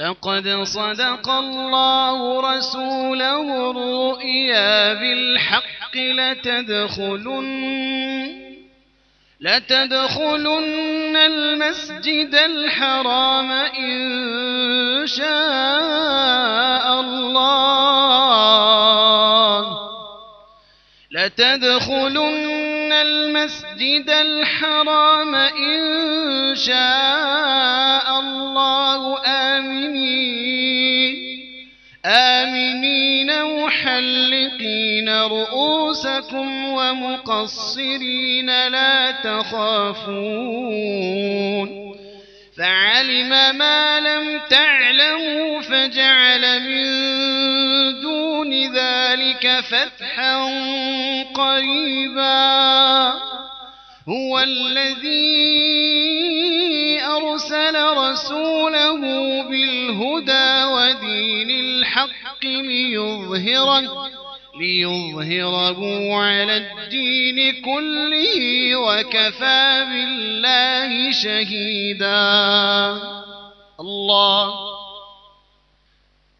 لقد صدق الله رسوله الرؤيا بالحق لتدخلن لتدخلن المسجد الحرام إن شاء الله. لتدخلن المسجد الحرام إن شاء الله. آمنين آمنين محلقين رؤوسكم ومقصرين لا تخافون فعلم ما لم تعلموا فجعل من دون ذلك فتحا قريبا هو الذي أرسل رسوله بالهدى ودين الحق ليظهره ليظهره على الدين كله وكفى بالله شهيدا. الله.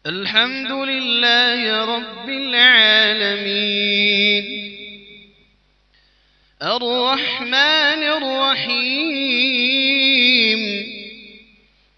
الحمد لله رب العالمين. الرحمن الرحيم.